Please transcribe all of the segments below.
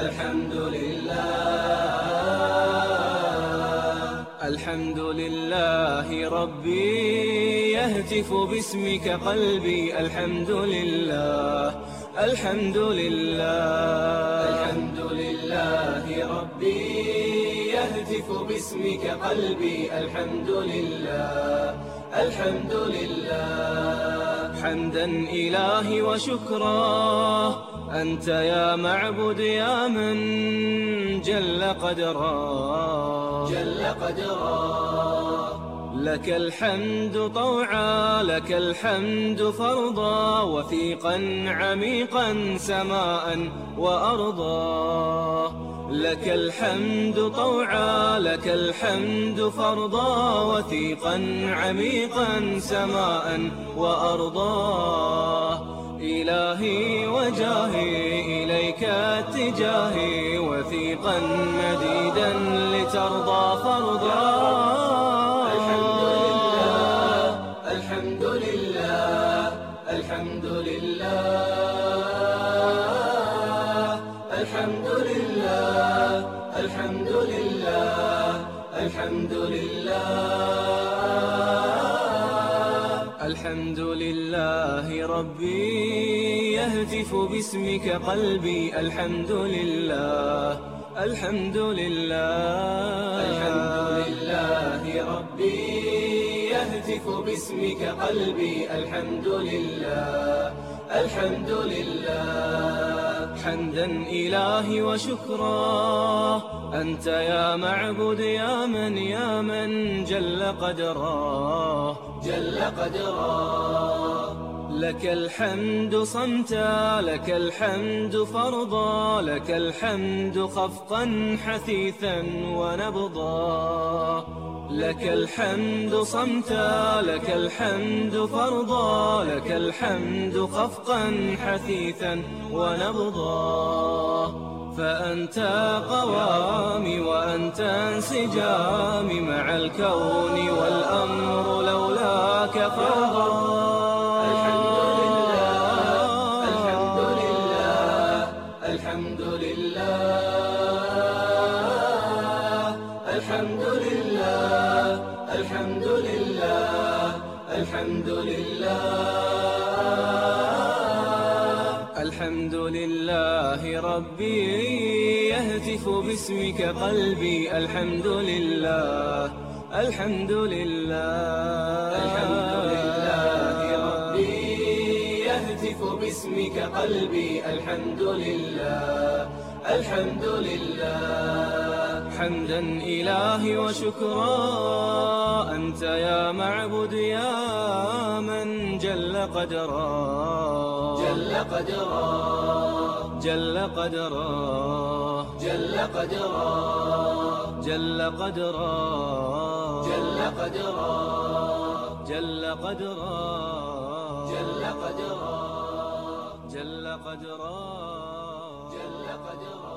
الحمد لله. الحمد لله ربي يهتف باسمك قلبي. الحمد لله. الحمد لله. الحمد لله ربي يهتف باسمك قلبي. الحمد لله. الحمد لله. حمدا إلهي وشكرا. أنت يا معبد يا من جل قدرا. جل قدرا. لك الحمد طوعا لك الحمد فرضا. وثيقا عميقا سماء وأرضا. لك الحمد طوعا لك الحمد فرضا وثيقا عميقا سماء وأرضا. إلهي وجاهي إليك اتجاهي وثيقا مديدا لترضى فرضا. الحمد لله الحمد لله الحمد لله. لله. الحمد لله. الحمد لله ربي يهتف باسمك قلبي. الحمد لله. الحمد لله. الحمد لله ربي يهتف باسمك قلبي. الحمد لله. الحمد لله. حمدا إلهي وشكرا. أنت يا معبد يا من يا من جل قدرا. جل قدرا. لك الحمد صمتا لك الحمد فرضا لك الحمد خفقا حثيثا ونبضا. لك الحمد صمتا لك الحمد فرضا لك الحمد خفقا حثيثا ونبضا. فأنت قوامي وأنت انسجامي مع الكون والأمر لولاك فرضا الحمد لله الحمد لله الحمد لله ربي يهتف باسمك قلبي الحمد لله الحمد لله الحمد لله ربي يهتف باسمك قلبي الحمد لله الحمد لله. حمدا إلهي وشكرا أنت يا معبد يا من جل قدرا جل قدرا جل قدرا جل قدرا جل قدرا جل قدرا جل قدرا جل قدرا جل قدرا جل قدرا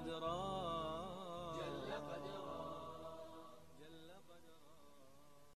أدراك